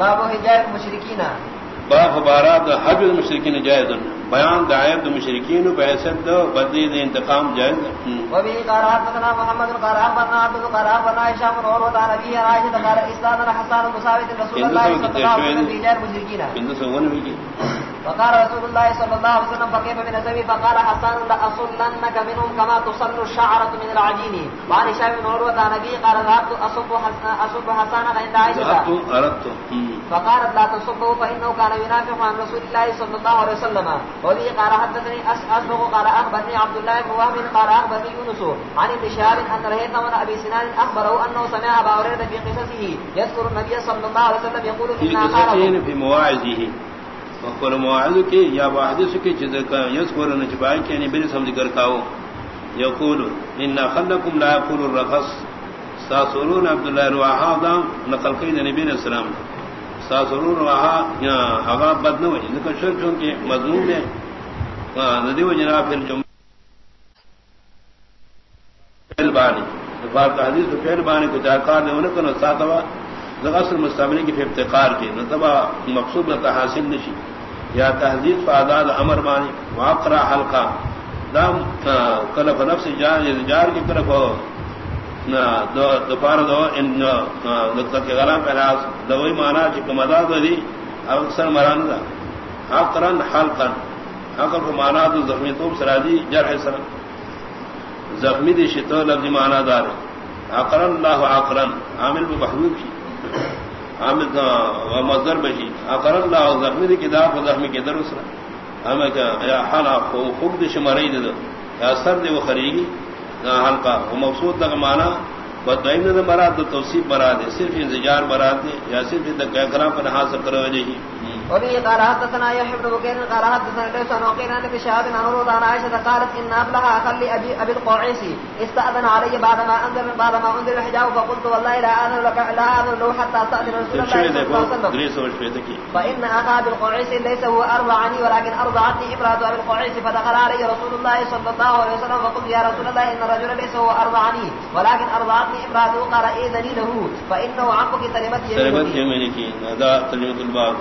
باب حجاب المشركين. باب خبارات حج المشرکین جائز بیان دعایت المشرکین بحثت بدلی دے انتقام جائز وبه قال حدثنا محمد قال اخبرنا عبد قال هشام بن عروه عن ابي عائشه قال اسلامنا حسان ثابت رسول الله صلى الله عليه وسلم جار المشركين بند سوون بھی فقال رسول الله صلى الله عليه وسلم فكيف بنسبي فقال حسان لأصلنك منهم كما تصل الشعرة من العجين. وعن هشام بن عروة عن أبي قال ذهبت أصب أصب حسان عند عائشة. فقالت لا تصبه فإنه كان ينافق عن رسول الله صلى الله عليه وسلم. وبه قال حدثني أسبغ قال أخبرني عبد الله بن وهب قال أخبرني يونس. عن ابن شهاب أن رهيت من أبي سنان أخبره أنه سمع أبا هريرة في قصصه يذكر النبي صلى الله عليه وسلم يقول في قصصه في مواعظه. وقال مواعظ کی، یا حدیث کی، چیز کا یذکر نہ چھپائے کہ نہیں بری سمجھ کر کھاؤ یقول ان خلقکم لا یقول الرخص۔ ساسرون عبد الله رواحہ دا نقل کی نبی علیہ السلام۔ ساسرون رواحہ یا ہوا بد نہ ہوئی ذکر شر چون کے مضمون ہے ندی و جناب پھر جمع فعل بانی۔ فارت حدیث فعل بانی کو جاکار نے انہوں نے ساتوا اصل مستعمل کی پھر افتقار کی، نتبا مقصود نہ حاصل نشی۔ یا تحدید فعداد امر مانی، واقرا حلقہ۔ دام کلف نفس جان یعنی جار کی طرف دوپہر دو، ان کے غلام پہراس دوئی مانا چکم ادا دو دی اکثر مران دا۔ حقرن حلقن حقر کو مانا دو زخمی توب سرا سرادی جرح سر زخمی دی شتو لفظ مانا دار حقرن اللہ عقرن عامل بحبوب کی۔ حامد مزدر بشی اقر اللہ زخمی دی کتاب زخمی کے در اسرا ہمیں یا حالا خوب دی شماری دو۔ یا سر دے وہ خریگی حلقہ وہ مقصود تک مانا۔ بدائن نے مراد تو توصیف مراد ہے صرف انتظار مراد ہے یا صرف کرام پر حاصل کرو جی وبه قال حدثنا يحيى بن بكير قال حدثنا ليس عن وقيل عن بشهاب عن عروض عن عائشة قالت إن أبلها أخلي أبي, أبي القعيسي. استأذن علي بعدما أنزل بعدما أنزل الحجاب فقلت والله لا أذن لك لا أذن له حتى أستأذن رسول الله صلى الله عليه وسلم. فإن أخا أبي القعيسي ليس هو أرضعني ولكن أرضعتني إبرة أبي القعيسي فدخل علي رسول الله صلى الله عليه وسلم فقلت يا رسول الله إن الرجل ليس هو أرضعني ولكن أرضعتني إبرة قال إذني له فإنه عمك تلمت يمينك. هذا تلمت الباب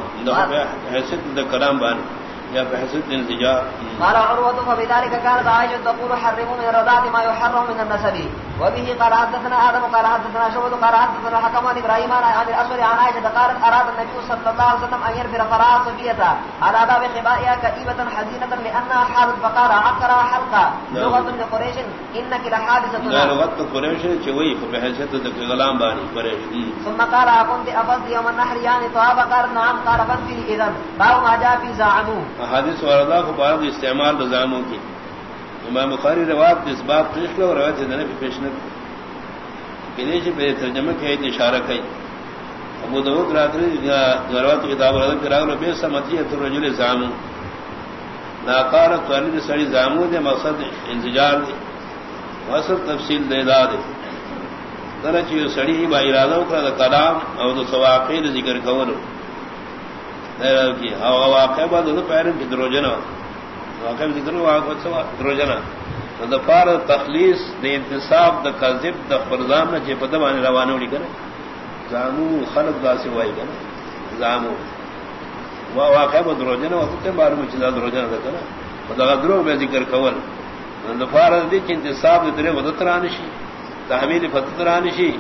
حیثیت کلام بان یا بحثت الانتجار قال عروة فبذلك كانت عائشة تقول حرموا من الرضاعة ما يحرم من النسب. وبه قال حدثنا آدم قال حدثنا شعبة قال حدثنا الحكم عن إبراهيم عن الأسود عن عائشة قالت أراد النبي صلى الله عليه وسلم أن يرفر فراء صفية على باب خبائها كئيبة حزينة لأنها حالت فقال عقر حلقة. لغة لقريش إنك لحادثة. لا لغة قريش شوي فبحثت غلام باني قريش. ثم قال أكنت أفضل يوم النحر يعني طواب قال نعم قال فضل إذن باو ما جاء في زعموه حادث وردہ کو بعد استعمال بزاموں کی امام بخاری روایت اس بات پیش کرو روایت دنے پہ پیش نہ کنے سے پہ ترجمہ کیا اشارہ کئی ابو داؤد راتری روایت کتاب رد کرا لو بے سمتی ہے رجل زامو. ناقار تولی سڑی زامو دے مقصد انتجار دے اصل تفصیل دے دا دے درچ سڑی با ارادہ کرا کلام او تو سواقی ذکر کولو. واقع بعد پیرن کی دروجنا واقع واقع دروجنا دا پار تخلیص دے انتصاب، دا کذب، دا فرزام نہ جے پدوان روانو لی کرے زامو خلق دا سے وائی کرے زامو. وا واقع بعد دروجنا وقت تے بار مچ دا دروجنا دا کرے دا درو میں ذکر کول. دا پار دی انتصاب دے درے ودترانشی تحویل فتترانشی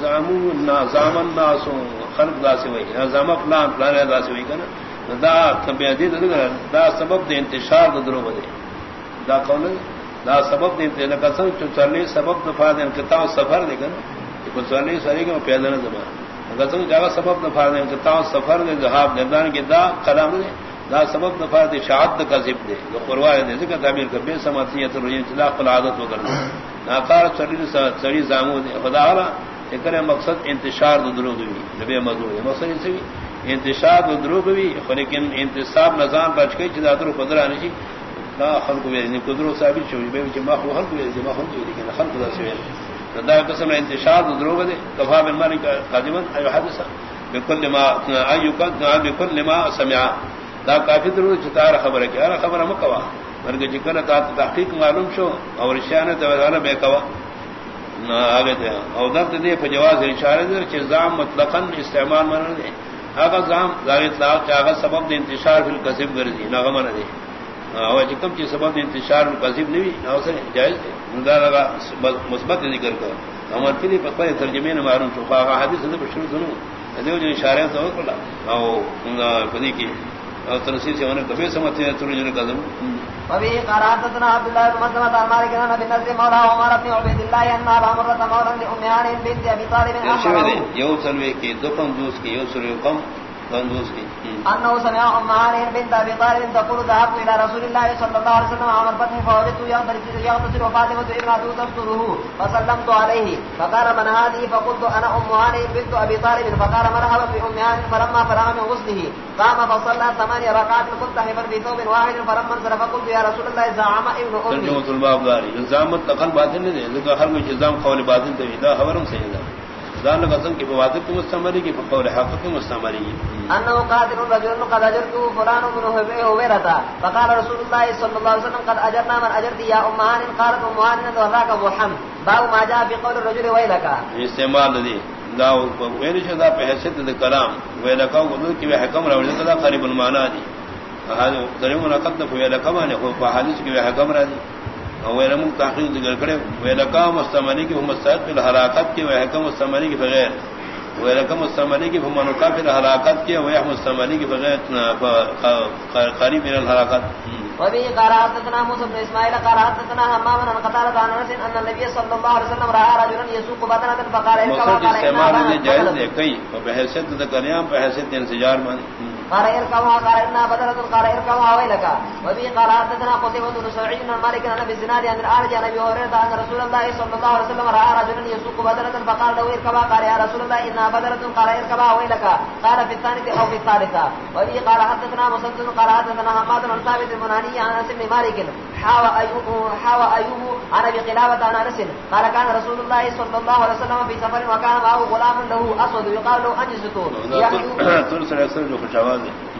زامو نا زامن ناسو خلق دا سے وہی نظام فلان فلان دا سے وہی کنا دا کبھی ادی دا سبب دے انتشار دا درو بدے. دا کون دا سبب دے انتشار. قسم چ چلے سبب دفا دے کتا سفر دے کنا. کو چلے ساری کے پیدا نہ زما قسم جگہ سبب دفا دے کتا سفر دے ذہاب دے. دان کے دا کلام دے. دا سبب دفا دے شہادت کا ذب دے. جو قروا دے. ذکر تعبیر کر بے سماتیت رجی اطلاق العادت وغیرہ ناکار چڑی چڑی زامو دے خدا والا لیکن مقصد انتشار دو دروغ بھی نبی مزور ہے مقصد سے انتشار دو دروغ بھی لیکن انتصاب نظام بچ گئی جدا در قدرا نہیں لا خلق بھی نہیں قدرو ثابت چھوڑی بے وچ ما خلق بھی جما خلق بھی لیکن خلق دا سے دا قسم انتشار دو دروغ دے کفا بن مالک قادما ایو حدث بكل ما ایو کا بكل ما سمع دا کافی دروغ چتار خبر ہے کیا خبر مکوا. مرگ جکل تا تحقیق معلوم شو اور شان تو بے کوا آگے تھے اور درد دے پہ جواز اشارے دے چیزام مطلقاً استعمال من دے اگر زام ظاہر اطلاق چاہا سبب دے انتشار فی القذب گرزی ناغمہ دے او چکم چی سبب دے انتشار القذب نہیں او سے جائز دے مندار لگا مثبت ذکر کر ہمار پلی پر ترجمے نے معلوم شو خواہ حدیث دے پر شروع سنو دیو جو اشارے تو کلا او پدی کی او تنسیل سے انہیں کبھی سمجھتے ہیں قدم وبه قراتنا عبد الله بن مسلمة عن مالك عن ابي نضر مولى عمر بن عبيد الله ان ابا مرة مولى لام هانئ بنت ابي طالب سلوي کی دو کم دوس کی یو سلوي کی۔ انه سمع هانئ بنت ابي طالب تقول ذهبت الى رسول الله صلى الله عليه وسلم عام الفتح فوجدت يغتسل يغتسل وفاطمة ابنته تستره فسلمت عليه فقال من هذه فقلت انا ام هانئ بنت ابي طالب فقال مرحبا بام هانئ فلما فرغ من غسله قام فصلى ثمانية ركعات ملتحفا في ثوب واحد فلما انصرف قلت يا رسول الله زعم ابن امي ترجمة الباب داري الزام مطلقا باطل نہیں لیکن ہر کوئی الزام قول باطل تے دا خبرم صحیح ہے۔ دان قسم کی بوادر کی مستمری کی قول حق کی۔ مستمری انه قادر رجل قد اجرت فلان بن هبيرة فقال رسول الله صلى الله عليه وسلم قد اجرنا من اجرت يا امهان قالت امهان وراك ابو حمد باب ما جاء في قول الرجل ويلك استعمال دی۔ دا ویل شدا په حیثیت کلام۔ ویلکا کی حکم راوړل دا قریب المعنا دی۔ هغه درمو نقد ویلکا خو په حدیث کې حکم را او ویلم تحقیق ذکر مستمنی کی حکم کی بغیر ویلکا مستمنی کی فمنکا فی الحرکت کې وه مستمنی کی بغیر قریب من الحرکت وبه قراتنا موسى بن اسماعيل قراتنا حمام بن قتادة عن انس ان النبي صلى الله عليه وسلم راى رجلا يسوق بدنه فقال ان كما قال استعمال جائز ہے کئی بحیثیت ذکریام بحیثیت انسجار من قال اركوا قال ان بدرة قال اركوا ويلك. وبه قال حدثنا قتيبة بن سعيد بن مالك عن ابي الزناد عن الارج عن ابي هريرة ان رسول الله صلى الله عليه وسلم راى رجلا يسوق بدرة فقال له اركبا قال يا رسول الله ان بدرة قال اركبا ويلك. قال في الثانية او في الثالثة. وبه قال حدثنا مسدد قال حدثنا حماد بن ثابت المناني عن انس بن مالك. حاوى ايوب حاوى ايوب عن ابي قلابة عن انس قال كان رسول الله صلى الله عليه وسلم في سفر وكان معه غلام له اسود يقال له انجزته ترسل اكثر جو خوشاواز ہے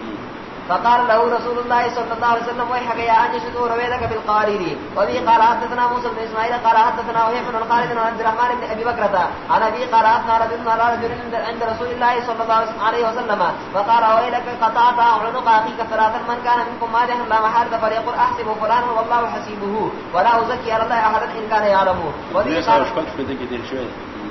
فقال له رسول الله صلى الله عليه وسلم ويحك يا أنجي شدور ويلك بالقارير وبي قال حدثنا موسى بن إسماعيل قال حدثنا وهيب بن القارد عن عبد الرحمن بن أبي بكرة عن أبي قال حدثنا رجل على رجل عند رسول الله صلى الله عليه وسلم فقال ويلك قطعت عنق أخيك ثلاثا من كان منكم ماجه لا محارة فليقول أحسب فلانا والله حسيبه ولا أزكي على الله أحدا إن كان يعلمه. وبي قال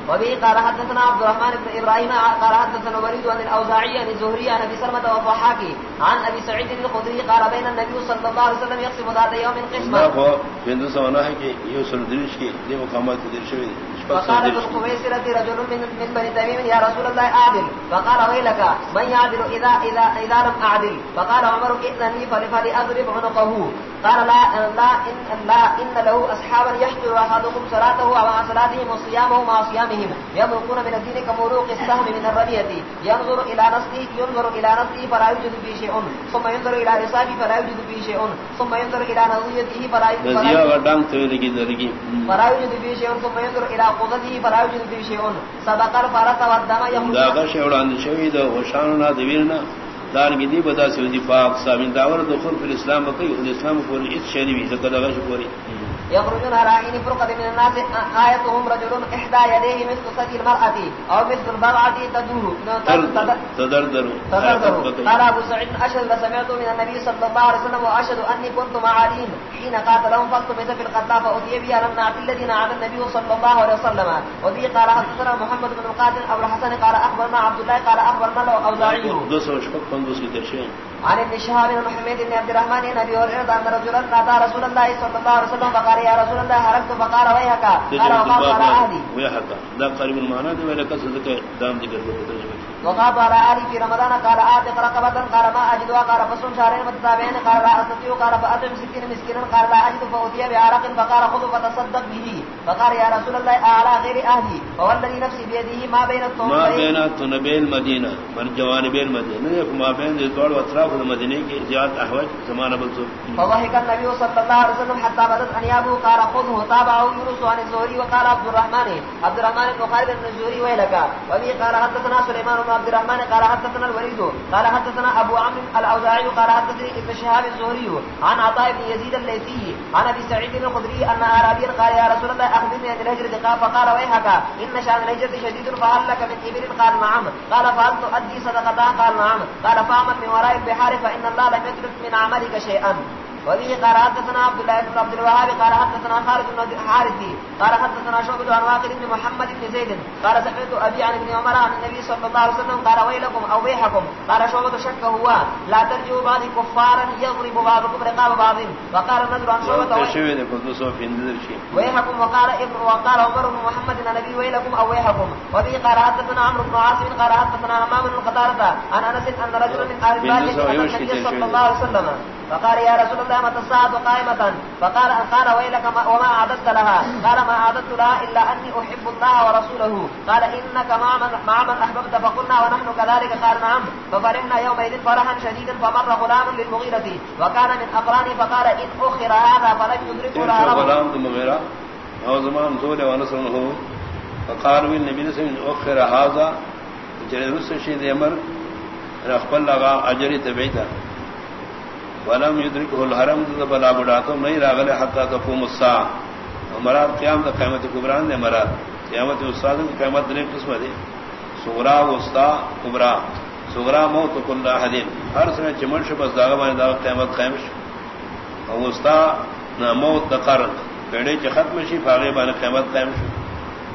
وبه قال حدثنا عبد الرحمن بن ابراهيم قال حدثنا وليد عن الاوزاعي عن الزهري، عن ابي سلمة والضحاك عن ابي سعيد الخدري، قال بين النبي صلى الله عليه وسلم يقسم ذات يوم قسمه بند سوانا ہے کہ یہ سن درش کی دے مقامات درش ہوئی فقال ابن قبيسرة رجل من من بني تميم يا رسول الله اعدل فقال ويلك؟ من يعدل اذا اذا اذا لم اعدل فقال عمر اذنني فلفلي اضرب عنقه. قال لا لا ان لا ان له اصحابا يحضر احدكم صلاته ومع صلاتهم وصيامه مع صيامهم. يمرقون من الدين كمروق السهم من الربية ينظر الى نفسه ينظر الى نفسه فلا يوجد فيه شيء. ثم ينظر الى رسابه فلا يوجد فيه شيء. ثم ينظر الى نظريته فلا يوجد فلا يوجد فيه شيء. ثم ينظر الى قضته فلا يوجد فيه شيء سبق والدم يخرج دا وشاننا دار بدا پاک سامن داور دخول فی الاسلام بقی اسلام کو اس شہری بھی زکر غش پوری يخرجون رائين فرقة من الناس آيتهم رجل إحدى يديه مثل سدي المرأة أو مثل البرعة تدور تدردر قال أبو سعيد أشهد لسمعت من النبي صلى الله عليه وسلم وأشهد أني كنت مع حين قاتلهم فاكتبت في القتلى فأتي بها لم نعت الذين عاد النبي صلى الله عليه وسلم. وبي قال حدثنا محمد بن القاتل أبو الحسن قال أخبرنا عبد الله قال أخبرنا له أوزاعيه عن ابن شهاب بن محمد بن عبد الرحمن بن ابي هريره ان رجلا اتى رسول الله صلى الله عليه وسلم فقال يا رسول الله حركت فقال ويحك. قال وقال على اهلي ويحك. لا قريب المعنى ده ولا كسر دام ذكر وقال على اهلي في رمضان قال اعتق رقبه قال ما اجد قال فصوم شهرين متتابعين قال لا استطيع قال فاتم ستين مسكينا قال لا اجد فاوتي بعرق فقال خذ فتصدق به. فقال يا رسول الله اعلى غير اهلي فوالذي نفسي بيده ما بين الطنبين ما بين الطنبين المدينه من جوانب المدينه ما بين الدول واطراف المدينه کی زیاد احوج زمانہ بلسو فضحك النبي صلى الله عليه وسلم حتى بدت انيابه قال خذه تابعه يونس عن الزهري وقال عبد الرحمن عبد الرحمن بن خالد بن الزهري ويلك. وبه قال حدثنا سليمان بن عبد الرحمن، قال حدثنا الوليد، قال حدثنا ابو عمرو الاوزاعي قال حدثني ابن شهاب الزهري عن عطاء بن يزيد الليثي عن ابي سعيد الخدري ان اعرابيا قال يا رسول الله اخبرني عن الهجره قال فقال ويحك ان شان الهجره شديد، فهل لك من ابل قال نعم. قال فهل تؤدي صدقتها قال نعم. قال فاعمل من وراء البحار ان الله لم يترك من عملك شيئا. وبه قال حدثنا عبد الله بن عبد الوهاب قال حدثنا خالد بن حارثي قال حدثنا شعبة عن واقد بن محمد بن زيد قال سمعت ابي عن ابن عمر عن النبي صلى الله عليه وسلم قال ويلكم او ويحكم قال شعبة شك هو لا ترجعوا بعض كفارا يضرب بعضكم رقاب بعض وقال الرجل عن شعبة ويحكم وقال ابن وقال عمر بن محمد النبي ويلكم او ويحكم. وبه قال حدثنا عمرو بن عاصم قال حدثنا امام بن قتادة عن انس ان رجلا من اهل النبي صلى الله عليه وسلم فقال يا رسول الله متى الساعة قائمة؟ فقال قال ويلك وما أعددت لها. قال ما أعددت لها إلا أني أحب الله ورسوله. قال إنك مع من, مع من أحببت فقلنا ونحن كذلك. قال نعم. ففرحنا يومئذ فرحا شديدا فمر غلام للمغيرة. وكان من أقراني فقال إن أخر هذا فلن يدركه لها غلام المغيرة هو زمان زول ونصره فقالوا النبي صلى الله عليه وسلم أخر هذا. جرد رسل شيء يمر. أخبر لغا أجري تبعيتا ولم يدركه الحرم بلا بڑاتم نہیں راغل حتى تقوم الساعه مراد قیام دا قیامت کبران دے مراد. قیامت استاد کی قیامت نے قسم دے. صغرا وسطا کبرا. صغرا موت کل احد. ہر سنہ چمن شب دا دا قیامت قائم او وسطا نہ موت دا قرن. پیڑے چ ختم شی فاغے بان قیامت قائم شو.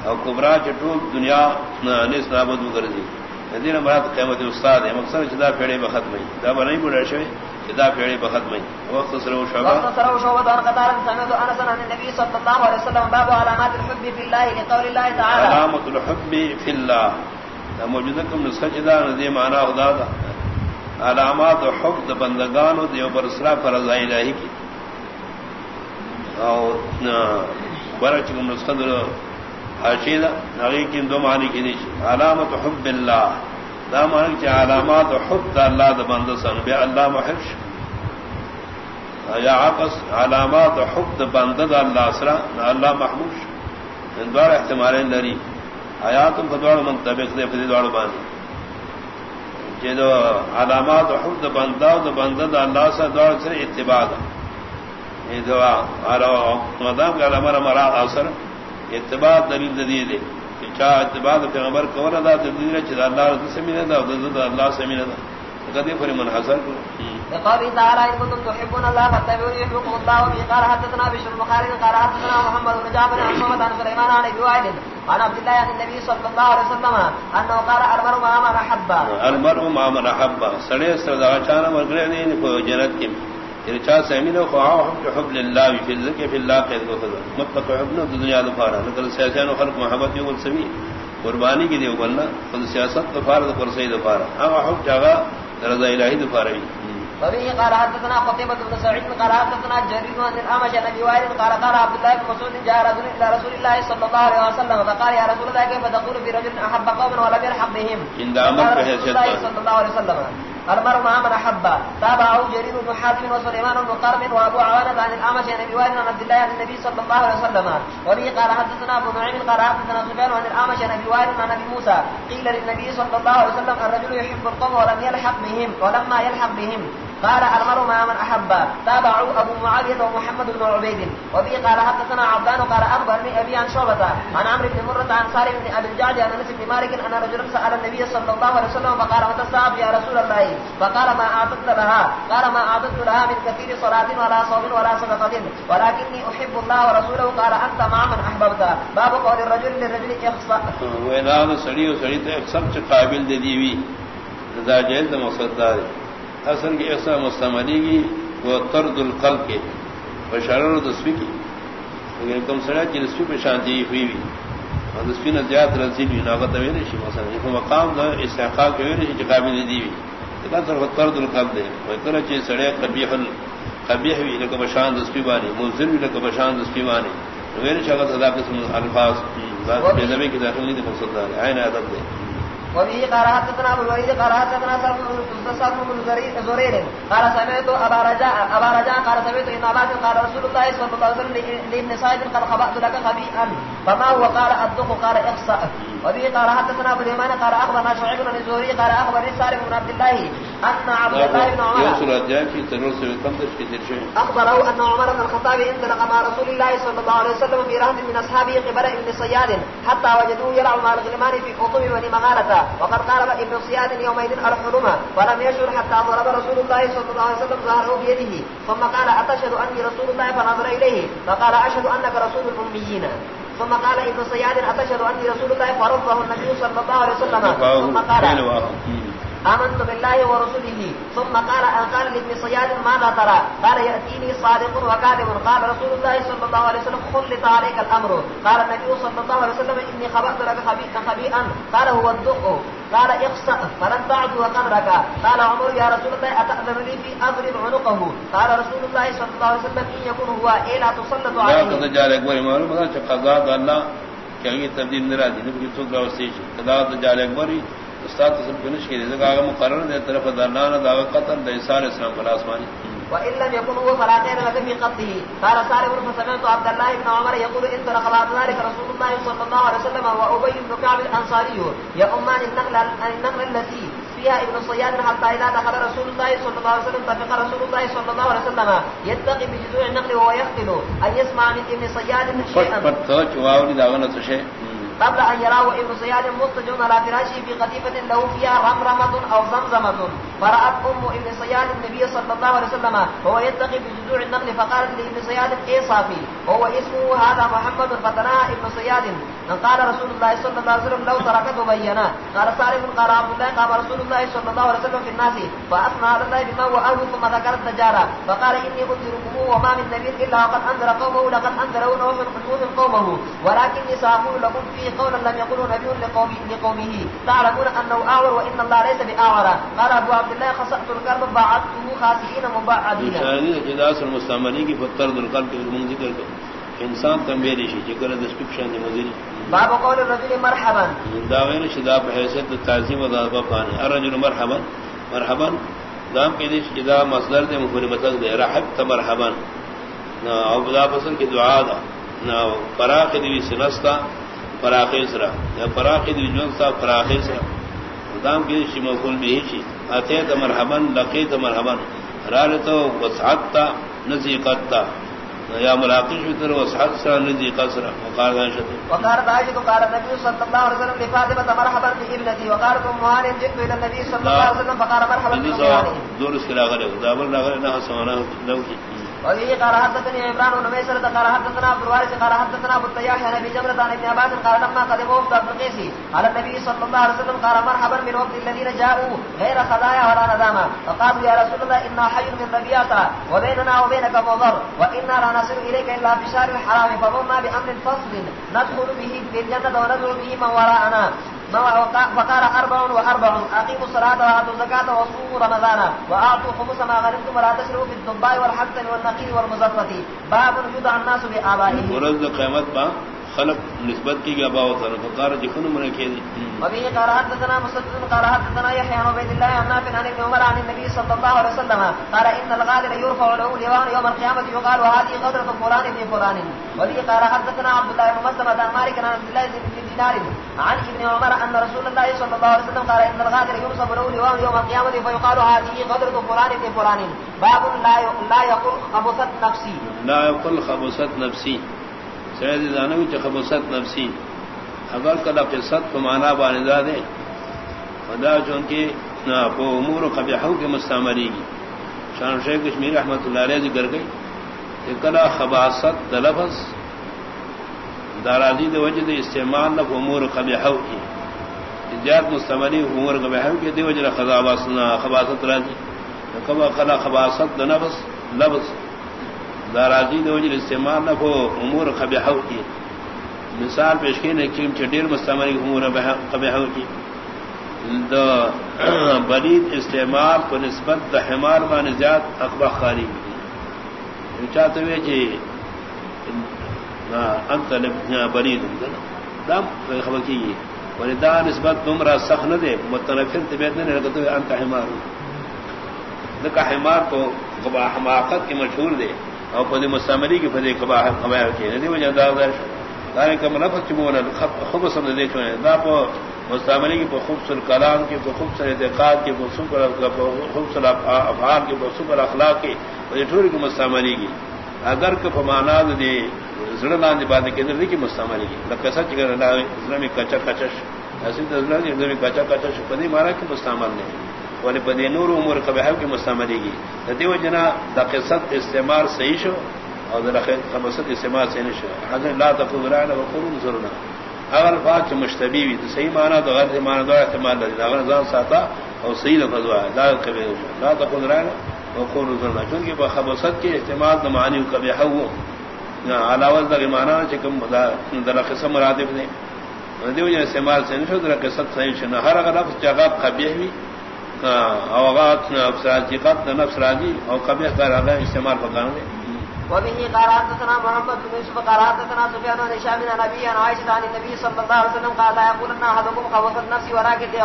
او کبرا چ دنیا، نہ نس نابود کر دی. دین مراد قیامت استاد ہے مقصد چدا پیڑے بختم دا بنائی بڑا شوی. کدا پیڑی بخت میں وقت سرو شعبہ۔ وقت سرو شعبہ دار قطار سمعت انس عن النبي صلى الله عليه وسلم باب علامات الحب في الله لقول الله تعالى علامات الحب في الله موجودکم نسخہ جدا ندی معنی خدا دا۔ علامات حب بندگان دیو برسرا فرض الہی کی۔ او برچکم نسخہ در حاشیدہ نغی کی دو معنی کی دیش علامت حب اللہ۔ دا معنی کہ علامات حب دا اللہ دا بند سن بے اللہ محش یا عقص، علامات حب دا بند دا اللہ اسرا اللہ محموش ان دوار احتمال لری آیاتم فدوار منطبق دے فدی دوار بانی جے دو علامات حب دا بند دا بند دا اللہ سا دوار سر اتباع دا یہ دعا مدام کا علامہ مراد اثر اتباع دلیل دلیل دے چا اتباع پیغمبر کور ادا تدین چ اللہ رضی سمینا دا دا اللہ سمینا دا کدی پر منحصر کو قال تعالى ان كنتم تحبون الله فاتبعوني يحبكم الله وفي قال حدثنا بشر المخارج قال حدثنا محمد بن جعفر عن محمد عن سليمان عن ابي وائل عن عبد الله عن النبي صلى الله عليه وسلم انه قال المرء مع من احب المرء مع من احب سڑے سردا چانا مرغرے نے کو جنت کی چا سمین و خواہ حب للہ فی الذکر فی اللہ قید کو خدا. مطلق حبنا دنیا دفارا نکل سیاسیان و خلق محبت یو سمی قربانی کی دیو بلنا خود سیاست دفارا دفار سی دفارا اما حب جاگا رضا الہی دفارا بھی. وبه قال حدثنا قتيبة بن سعيد قال حدثنا جرير عن الأعمش عن أبي وائل قال قال عبد الله بن مسعود جاء رجل إلى رسول الله صلى الله عليه وسلم فقال يا رسول الله كيف تقول في رجل أحب قوما ولم يرحم بهم؟ عند رسول الله صلى الله عليه وسلم. المرء مع من أحب تابعه جرير بن حاتم وسليمان بن قرم وابو عوانة عن الأعمش عن أبي وائل عن عبد الله عن النبي صلى الله عليه وسلم. وبه قال حدثنا أبو نعيم قال حدثنا سفيان عن الأعمش عن أبي وائل عن أبي موسى. قيل للنبي صلى الله عليه وسلم الرجل يحب القوم ولم يلحق بهم ولما يلحق بهم. قال المرء مع من احب تابعوا ابو معاويه ومحمد بن عبيد وبه قال حدثنا عبدان قال اخبرني ابي عن شعبه عن عمرو بن مره عن صالح بن ابي الجعد عن انس بن مالك ان رجلا سال النبي صلى الله عليه وسلم فقال متى الساعه يا رسول الله فقال ما اعطت لها قال ما اعطت لها من كثير صلاه ولا صوم ولا صدقه ولكني احب الله ورسوله قال انت مع من احببت باب قول الرجل للرجل اخصى وإذا سڑی و سڑی تو اکثر قابل دے دیوی رضا جیل دا مقصد دار اصل کی ایسا مستملی کی وہ ترد القلب کے بشارر دسوی کی۔ لیکن کم سڑا کی رسوی پہ شانتی ہوئی بھی۔ اور دسوی نے زیادہ رسید بھی ناقت ہوئی نہیں مثلا یہ مقام تھا استحقاق کے ہوئی نہیں قابل دی ہوئی۔ لیکن سر ترد القلب دے وہ طرح چیز سڑے قبیح قبیح بھی لکہ بشان دسوی بانی مضر بھی لکہ بشان دسوی بانی۔ میرے شاگرد ادا قسم الفاظ بے کی داخل نہیں دے مقصد دار عین ادب دے۔ وبه قال حدثنا ابو الوليد قال حدثنا سلم بن زرير قال سمعت ابا رجاء ابا رجاء قال سمعت ان عباس قال رسول الله صلى الله عليه وسلم لابن سعيد قد خبأت لك خبيئا. فما هو؟ قال الدق، قال اخصأ وبه قال حدثنا ابو اليمان قال اخبرنا شعيب بن الزهري قال اخبرني سالم بن عبد الله الله بن عمر اخبره ان عمر بن الخطاب انطلق مع رسول الله صلى الله عليه وسلم في رهن من اصحابه قبل ابن صياد حتى وجدوه يلعب مع الغلمان في قطب بني مغالة وقد قال ابن صياد يومئذ الحرمة فلم يشعر حتى ضرب رسول الله صلى الله عليه وسلم ظهره بيده. ثم قال اتشهد اني رسول الله؟ فنظر اليه فقال اشهد انك رسول الاميين ثم قال ابن صياد اتشهد اني رسول الله؟ فرفه النبي صلى الله عليه وسلم. ثم قال آمنت بالله ورسله ثم قال قال لابن صياد ماذا ترى قال يأتيني صادق وكاذب قال رسول الله صلى الله عليه وسلم خلط عليك الأمر قال النبي صلى الله عليه وسلم إني خبأت لك خبيئا قال هو الدق قال اخسأ فلن تعد وقمرك قال عمر يا رسول الله أتأذن لي في أضرب عنقه قال رسول الله صلى الله عليه وسلم إن يكون هو إيه لا تسلط عليه لا معلوم ہے کہ قضا اللہ کہ تبدیل راضی نبی تو گاوسی قضا جارے اکبر استاد تصل فنش کے لیے کہا مقرر دے طرف درنان دعوی قتل دے سارے اسلام پر آسمانی وإن لم يكن هو فلا خير لك في قتله قال سالم فسمعت عبد الله بن عمر يقول ترك بعد ذلك رسول الله صلى الله عليه وسلم وأبي بن كعب الأنصاري. يا أمان النخل التي فيها ابن صياد حتى إذا دخل رسول الله صلى الله عليه وسلم تفق رسول الله صلى الله عليه وسلم. يتقي بجذوع النخل وهو يقتل أن يسمع من ابن صياد شيئا قبل ان يراه ابن سياد مضطجع على فراشه في قطيفة له فيها رمرمة او زمزمة. فرأت ام ابن سياد النبي صلى الله عليه وسلم وهو يتقي بجذوع النخل فقالت لابن سياد اي صافي؟ وهو اسمه هذا محمد فتناها ابن سياد قال رسول الله صلى الله عليه وسلم لو تركته بينا قال صالح قال عبد الله قام رسول الله صلى الله عليه وسلم في الناس فاثنى على الله بما هو اهل ثم ذكر التجارة. فقال اني انذركم وما من نبي الا وقد انذر قومه لقد انذروا نوح من قومه. ولكني ساقول لكم فيه قولا لم يقولوا نبي لقومه, لقومه. تعلمون انه اعور وان الله ليس باعور قال ابو عبد الله خسأت الكرب بعدته خاسئين مبعدين. جداس المستعملی کی فتر القلب کے ذکر انسان تنبیہ شی جگر ڈسکرپشن دی مزری باب قول الرجل مرحبا. دا داوین شدا بحیثیت تعظیم و ذات پانے الرجل مرحبا. مرحبا. دام کے دیش جدا مصدر دے مفہوم مطلق دے رحب مرحبا. او بدا فصل کی دعا دا فراق دی سنستا فراخی سرا یا فراخی دی، جون سا فراخی سرا دام کی شی مقول بھی شی اتے ت مرحبن لقیت مرحبن رالتو وسعت تا یا ملاقش تر وسعت سرا نزیقت سرا وقال ذا شت وقال عائشہ قال النبي صلى الله عليه وسلم لفاطمه مرحبا بابنتي وقالت ام هانئ جئت الى النبي صلى الله عليه وسلم فقال مرحبا بابنتي دور اس کے لاغر دابر لاغر نہ سونا لو کی قال حدثني عمران بن ميسرة قال حدثنا عبد الوارث، قال حدثنا ابو التياح عن ابي جمرة عن ابن عباس، قال لما قدم وفد عبد القيس على النبي صلى الله عليه وسلم قال مرحبا من وفد الذين جاءوا غير خزايا ولا ندامة فقالوا يا رسول الله إنا حي من ربيعة وبيننا وبينك مضر وإنا لا نصل إليك إلا في شهر الحرام فظلنا بأمر فصل ندخل به في الجنة وندعو به من وراءنا. وقال أربع وأربع أقيموا الصلاة وآتوا الزكاة وصوموا رمضان. وأعطوا خمس ما غنمتم ولا تشربوا في الدباء والحسن والنقيل والمزفة. باب يدعى الناس بآبائهم ورد قيمت با خلق نسبت کی گیا باو تر فقار جکن من کی دی وبه قال حدثنا مسدد قال حدثنا يحيى بن عبيد الله عن نافع عن ابن عمر عن النبي صلى الله عليه وسلم قال ان الغادر يرفع له لواء يوم القيامه يقال هذه غدرة فلان ابن فلان. وبه قال حدثنا عبد الله بن مسلمة عن مالك عن عبد الله بن دينار عن ابن عمر ان رسول الله صلى الله عليه وسلم قال ان الغادر ينصب له لواء يوم القيامه فيقال هذه غدرة فلان ابن فلان. باب لا لا يقول خبثت نفسي لا يقول خبثت نفسي سید دانوی چ خبثت نفسی. اگر کدا قصت کو مانا باندھا دے خدا چون کے نہ کو امور قبیحو کے مستعمری کی شان شیخ کشمیر رحمۃ اللہ علیہ ذکر گئی کہ کلا خباست دلفظ دارازی دے وجہ دے استعمال نہ امور قبیحو کی. جات مستعمری امور قبیحو کی، دے وجہ خدا واسنا خباست راضی. کبا کلا خباست نفس لفظ دارازی دو جل استعمال نہ کو امور قبیحو کی مثال پیش کی نے کیم چڈیر امور قبیحو کی دو برید استعمال کو نسبت د حمار با نزیات اقبا خاری کی چاہتے ہوئے کہ انت برید دام خبر کی ولدا نسبت تمرا سخن دے متنفر طبیعت نے لگتے ہوئے انت حمار. دکا حمار کو قبا حماقت کی مشہور دے اور پدی مستعملی کی پدی قبا حمار کی ندی وجہ دا دا دارے کم نفت چمونا خوب سمد دے چوئے دا پا مستعملی کی پا خوبصر کلام کی پا خوبصر اعتقاد کی پا خوبصر افعال کی پا خوبصر اخلاق کی پدی ٹھوری کی مستعملی کی اگر کہ پمانا دے زڑان دی بات کے اندر کی مستعملی کی لکہ سچ کر اسلامی کچا کچش ایسی تزلہ دی اسلامی کچا کچش پدی مارا کی مستعمل نہیں ولی پدی نور امور قبحب کی مستعملی کی دیو جنا دا قصت استعمال صحیح شو اور دا قصت استعمال صحیح نشو حضر لا تقود رائنا وقرون ضرنا اگر بات مشتبی بھی تو صحیح معنی تو غلط معنی دو احتمال لگی اگر زان ساتا اور صحیح لفظوا ہے لا کبھی لا تقود رائنا وقرون ضرنا چونکہ بخبصت کے استعمال دا معنی قبحو علاوہ دا معنی چکم دا قسم مراتب دے دیو جنا استعمال صحیح نشو دا قصت صحیح شنہ ہر اگر لفظ جاگات قبیح بھی اوغات نفس نفس راجی او کبھی استعمال وبه قال حدثنا محمد بن يوسف قال حدثنا سفيان بن هشام عن عن النبي صلى الله عليه وسلم قال لا يقول نفسي ولكن لا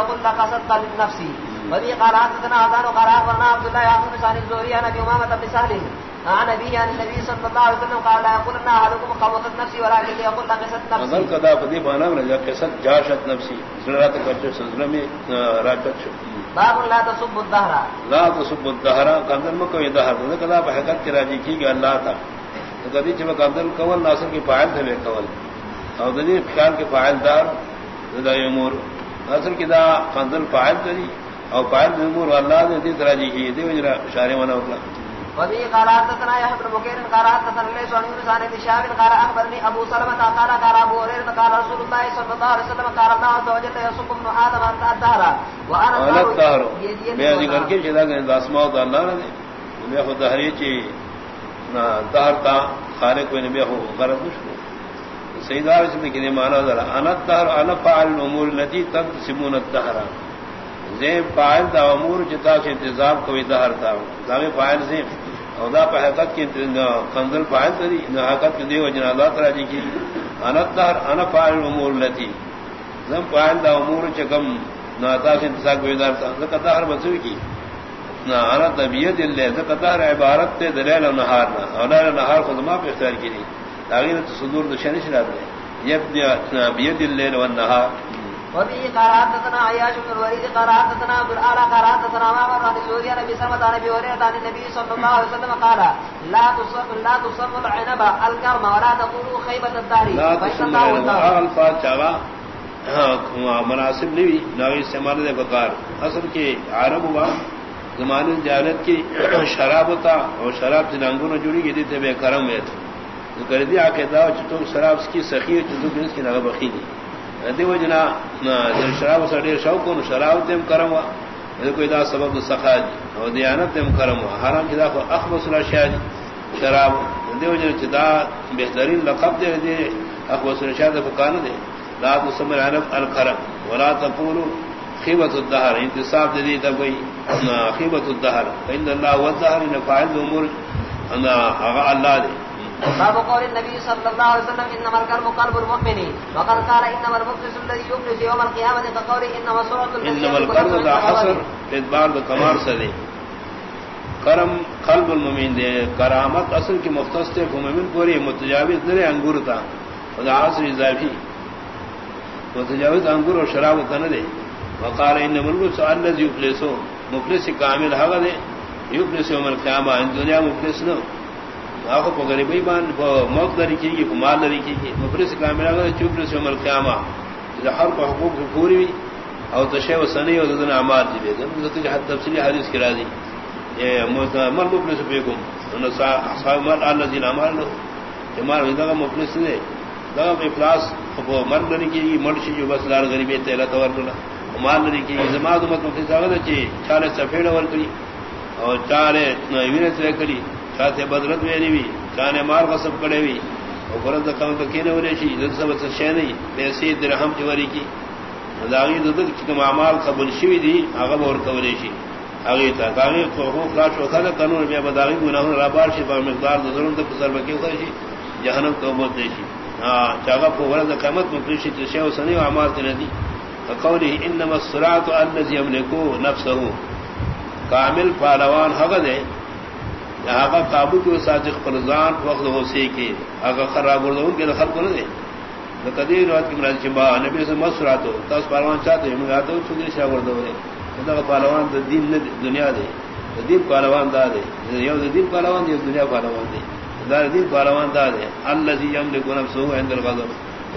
وبه قال حدثنا عبان قال عبد الله بن الزهري عن بن سهل عن عن النبي صلى الله عليه وسلم قال لا يقول نفسي ولكن لا نفسي فدي بانا جاشت نفسي باب لا تصب الدهر. لا تصب الدهر. قدر مکو دهر نے کہا بحقت کی راضی کی کہ اللہ تھا تو کدی جب قندل کول، ناصر کی فاعل تھے کول. اور دنی خیال کے فاعل دار دا امور. ناصر کی دا قندل فاعل تھی اور فاعل امور، اللہ نے دی راضی کی. دی وجہ اشارے منا ہوتا وبه قال حدثنا يحيى بن بكير قال حدثنا ليس عن يونس عن ابن شهاب قال اخبرني ابو سلمة قال قال ابو هريرة قال رسول الله صلى الله عليه وسلم قال الله عز وجل يصب ابن ادم انت الدهر وانا الدهر بیا ذکر کے جدا کہ اسماء اللہ نے میں خود دہری چی دہر تا خالق کو نبی ہو غرض مشکو سیدار اس میں کہ معنی ذرا انا الدهر انا فاعل الامور التي تقسمون الدهر زیم فاعل دا امور جتا سے انتظام کوئی دہر تھا داغے فاعل زیم اور دا پہ حقت کی کنزل فاعل تری نہ حقت جی کی دیو جنازات راجی کی۔ انت دہر انا فاعل امور لتی زم فاعل دا امور چکم نہ تا سے انتظام کوئی دہر تھا زکا دہر بسوی کی۔ نہ انا طبیعت اللہ، زکا دہر عبارت تے دلیل نہار نہ اور نہار خود ما پہ اختیار کی نہیں تاغیر صدور دشنش رات دے۔ یہ بیت الليل والنهار وبه قرات تنا عياش بن الوليد تنا عبد الاعلى قرات الزوري عن ابي سلمة عن ابي هريرة عن النبي صلى الله عليه وسلم قال لا تصب لا تصب العنب الكرم ولا تقولوا خيبة الدار. لا تصب مناسب نہیں نوی استعمال بکار اصل کے عرب ہوا زمان جالت کی شراب ہوتا اور شراب سے رنگوں نے جڑی گئی تھی بے کرم ہوئے تھے۔ کر دیا کہ دا چتو شراب کی سخی چتو کی نگا بخی دی دیو جنا شراب سڑے شوق شراب تم کرم ہوا کوئی دا سبب سخا جی اور دیانت تم کرم ہوا حرام جدا کو اخبص الاشیاء جی شراب. دیو جنا چدا بہترین لقب دے دے اخبص الاشیاء دے فکان دے لا تسمر عرب الکرم ولا تقولوا خیبت الدہر انتصاب دے دی تب کوئی خیبت الدہر فإن اللہ والدہر نفعل امور اللہ دے باب قول النبي صلى الله عليه وسلم انما الكرم قلب المؤمن. وقد قال انما المفلس الذي يفلس يوم القيامه كقول انما سوره انما الكرم ذا حصر ادبار الكمال سدي کرم قلب المؤمن دے کرامت اصل کی مختص تے مومن پوری متجاوز نہ انگور تھا خدا عصر اضافی متجاوز انگور اور شراب تن دے وقال انما المفلس الذي يفلس مفلس کامل ہوا دے یفلس یوم القیامہ ان دنیا مفلس نہ آخو پا غریبی بان پا موت داری کی گی، پا مال داری کی گی. مفرس کامل آگا چوپر سے عمل قیامہ جدا حر پا حقوق کی پوری بھی، او تشیع و سنی و دن عمال دی جی بیدن ذاتی جا حد تفصیلی حدیث کرا دی مر مفلس پیکم انہا صحاب مال، آل لذین عمال لہو جمال ہوئی داگا مفلس دے. داگا افلاس پا مر داری کی گی مرشی جو بس لار غریبی تیلا تور کلا مال داری کی گی زمان دمت مفلس آگا دا چی چالے سفیڑ ور کری. اور چالے وینت رہ کری. چاہتے بدرت ویلی بھی چاہنے مار غصب کڑے بھی اور فرد کم تکینے ورے شی؟ جد سب سے سشے نہیں پیسی درہم چوری کی۔ داغی ددک چکم اعمال قبول شوی دی اغب اور کوری شی۔ اگی تا کاغی حقوق لا شو تھا قانون بیا بداغی گناہ رابار شی پر مقدار ضرورت تک سر بکی ہوئی شی۔ جہنم تو بہت دی شی۔ ہاں چاغا کو ورد قیمت مفرشی تشے و سنی اعمال تے ندی قوله انما الصراط الذي يملكه نفسه کامل پالوان حق دے۔ آگا قابو کی سازق فرزان وقت غصے کی آگا خراب اردو کے دخل کو دے قدیر روایت کی مراد چبا نبی سے مسرات ہو تاس پالوان چاہتے ہیں میں آتا ہوں شاہ اردو دے پالوان تو دین نے دنیا دے دین پالوان دا دے یو دین پالوان دے دنیا پالوان دے دار دین پالوان دا دے الذي يملك نفسه عند الغضب.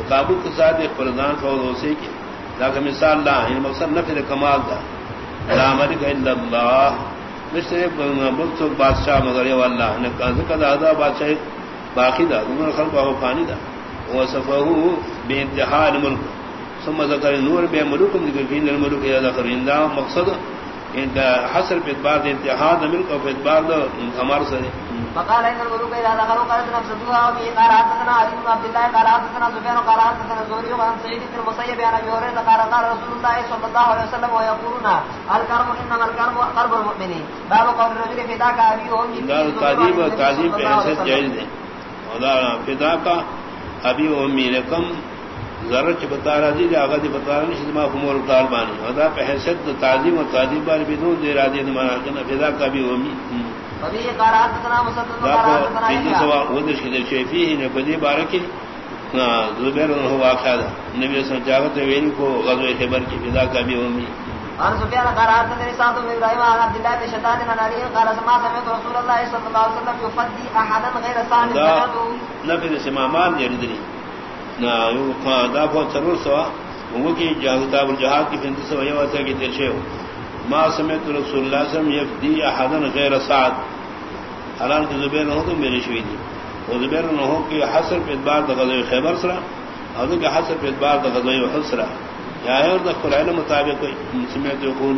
قابو کے سازق فرزان وقت غصے کی لیکن مثال لا یعنی مقصد نفی کمال دا. لا ملک الا اللہ مشرف ملک بادشاہ مگر یو اللہ نے ذکر دا بادشاہ باقی دا دنیا خلق و فانی دا۔ وصفہو بے انتہا ملک ثم ذکر نور بے ملکم ذکر فین الملک یا ذکر اندہ مقصد انت حصر پہ اتبار انتہا انتحاد ملک و پہ اتبار دا ہمار سرے۔ فقال ان الملوك اذا دخلوا قالت نفسدوها وفي قال حدثنا علي بن عبد الله قال حدثنا سفيان قال حدثنا الزهري وعن سعيد بن المسيب عن ابي هريره قال قال رسول الله صلى الله عليه وسلم ويقولون الكرم انما الكرم قرب المؤمنين. باب قول الرجل فداك ابي وامي دار تعظیم تعظیم پہ حیثیت جائز ہے خدا فدا کا ابھی و امی رقم ضرورت بتا رہا جی آگا دی بتا رہا نہیں ما فمور طالبانی خدا پہ حیثیت تعظیم و تعظیم بار بدون دے رہا دی مانا کرنا فدا کا ابھی و امی وفي قال حدثنا مسدد قال حدثنا بدی بارکی زبیر ہو واقعہ نبی صلی اللہ علیہ وسلم ویلی کو غزوہ خیبر کی فدا کا بھی امی عن سفيان قال حدثني سعد بن ابراهيم عن عبد الله بن شداد عن علي قال سمعت سمعت رسول الله صلى الله عليه وسلم يفدي احدا غير سعد سمعته نفذ سمامان يردني نا يو دا فو ضرور سوا۔ وہ کی کہ ہو۔ ما سمعت رسول اللہ صلی اللہ علیہ وسلم يفدي احدا غير سعد. حالان کہ زبیر نہ ہو تو میری شوی دی. وہ زبیر نہ ہو کہ حسر پہ ادبار دا غزوہ خیبر سرا اور کہ حسر پہ ادبار دا غزوہ احد سرا. یا اور دا قرآن مطابق سمعت يقول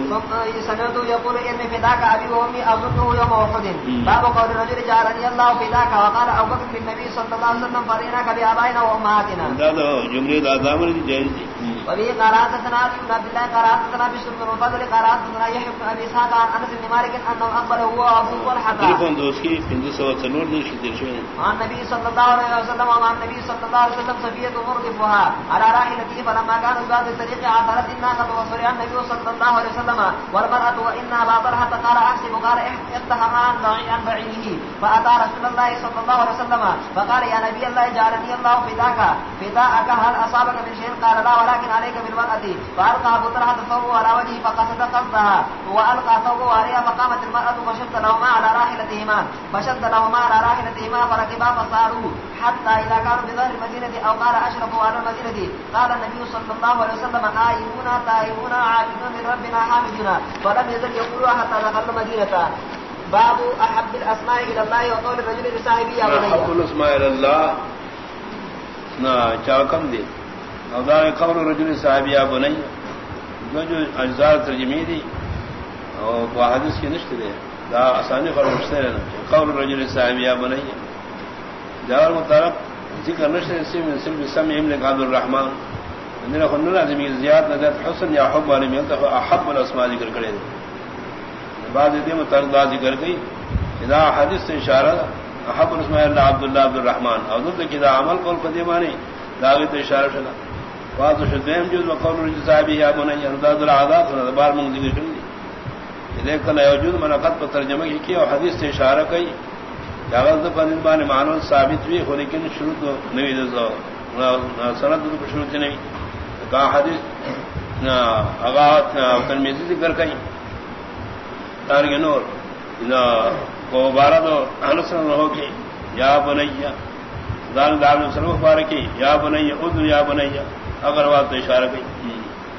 سمعت يقول ان فداك ابي وامي اظنه يوم احد باب قول الرجل جعلني الله فداك وقال ابو بكر للنبي صلى الله عليه وسلم فريناك بابائنا وامهاتنا هذا جمله دا دامر دی جائز دی. وبه قرات سنا ابن عبد الله قرات سنا بشر بن الفضل قرات سنا يحيى بن ابي اسحاق عن انس بن مالك انه اقبل هو ابو طلحه تليفون دوسكي في سو تنور دي شي شويه عن النبي صلى الله عليه وسلم وعن النبي صلى الله عليه وسلم صفيه مرضفها على راحلته فلما كانوا بعد الطريق عثرت الناقه وصرع النبي صلى الله عليه وسلم. والمراه وانها ابا طلحه قال احسب قال افتح عن بعيره. فاتى رسول الله صلى الله عليه وسلم فقال يا نبي الله جعلني الله فداك. فداءك هل اصابك من شيء؟ قال لا ولكن عليك بالمرأة فألقى أبو طلحة ثوبه على وجهه فقصد قصدها وألقى ثوبه عليها فقامت المرأة فشد لهما على راحلتهما. فشد لهما على راحلتهما فركبا فصاروا. حتى إذا كانوا بظهر المدينة أو قال أشرفوا على المدينة، قال النبي صلى الله عليه وسلم آيبون تائبون عابدون من ربنا حامدون. فلم يزل يقولوا حتى دخلوا المدينة باب أحب الأسماء إلى الله وقول الرجل لصاحبه يا بني. أحب الأسماء إلى الله. نا چاکم دی اوزار خبر رجل صاحب یا بنائی جو جو اجزار ترجمی دی اور وہ حدیث کی نشت دے دا آسانی خبر مشتے رہنا خبر رجل صاحب یا بنائی جاور مطابق ذکر نشت اسی میں صرف سم ابن عبد الرحمن. میرا خنن آدمی زیاد نظر حسن یا حب والی میں احب الاسماء ذکر کرے دے بعد دے مطابق دا ذکر گئی اذا حدیث سے اشارہ احب الاسماء اللہ عبداللہ عبد الرحمن. اور دوسرے کہ عمل قول قدیمانی داغت اشارہ شدہ بعض شدیم جو وقول رجل صاحبی یا بنی انداز العادات و بار من ذکر کردی لیکن کل وجود منقط پر ترجمہ کی کیا اور حدیث سے اشارہ کی کاغذ پر نسبان معنون ثابت بھی ہو لیکن شروع تو نوی دزو سند تو شروع نہیں کہا حدیث اگا ترمیزی ذکر کئی. تارک نور. کو بارہ تو انسر ہو کی. یا بنیا. دال دال سرو بارکی یا بنیا. ادر یا بنیا. اگر بات تو اشارہ کی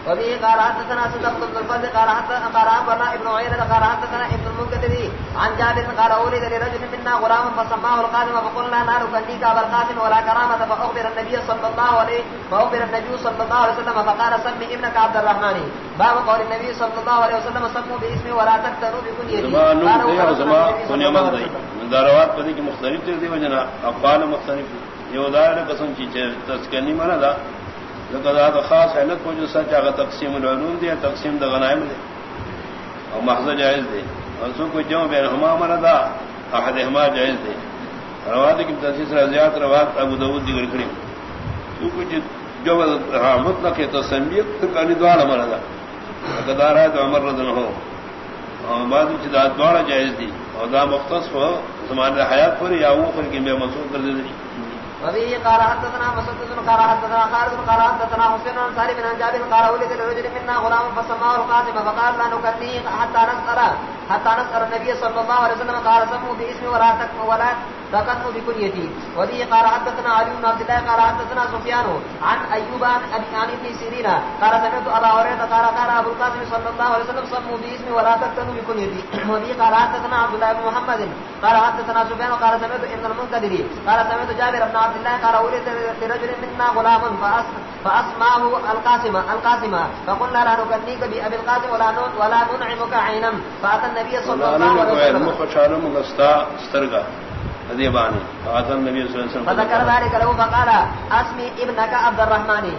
وبه قال حدثنا صدق بن الفضل قال حدثنا قال ابن ابن عيينة قال حدثنا ابن المنكدر عن جابر قال اولد لرجل منا غلام فسماه القاسم فقلنا نار كنيك ابا القاسم ولا كرامة فاخبر النبي صلى الله عليه فاخبر النبي صلى الله عليه وسلم فقال سمي ابنك عبد الرحمن. باب قول النبي صلى الله عليه وسلم سموا باسمه ولا تكتنوا بكنيته زمان نور دے زمان کونیا مند دے. داروات پدی کی مختلف تے دی وجنا اقوال مختلف یہ ادار قسم کی تسکنی مانا دا. لقد خاص علت کو جو سچ اگر تقسیم العلوم دے تقسیم دا غنائم دے اور محض جائز دے اور سو کو جو بینہما مردا احدہما جائز دے روات کی تفسیر رضیات روات ابو داؤد ذکر کریم تو کچھ جو ہاں مطلق ہے تو سمجھ کانی دوار امر ادا اقدار ہے تو امر ردن ہو اور بعد دوارا جائز دی اور دا مختص ہو زمان حیات پر یا وہ پر کی میں منصوب کر دے دی وبه قال حدثنا مسدد قال حدثنا خالد قال حدثنا حسين بن سالم بن جابر قال ولد الرجل منا غلام فسماه القاسم فقال لا نكنيه حتى نسأل حتى نسأل النبي صلى الله عليه وسلم قال سموا باسم ولا تكن ولا تكن بكنيتي وبه قال حدثنا علي بن عبد الله، قال حدثنا سفيان عن ايوب عن ابي عن ابن سيرين، قال سمعت ابا هريره قال قال ابو القاسم صلى الله عليه وسلم سموا باسم ولا تكن بكنيتي وبه قال حدثنا عبد الله بن محمد، قال حدثنا سفيان، قال سمعت ابن المنكدر قال سمعت جابر بن عبد الله، قال ولد لرجل منا غلام فاسماه القاسم القاسم. فقلنا لا نكنيك بابي القاسم ولا ولا ننعمك عينا. فاتى النبي صلى الله عليه وسلم. ادیبانی فذكر ذلك له فقال اسمي ابنك عبد الرحمن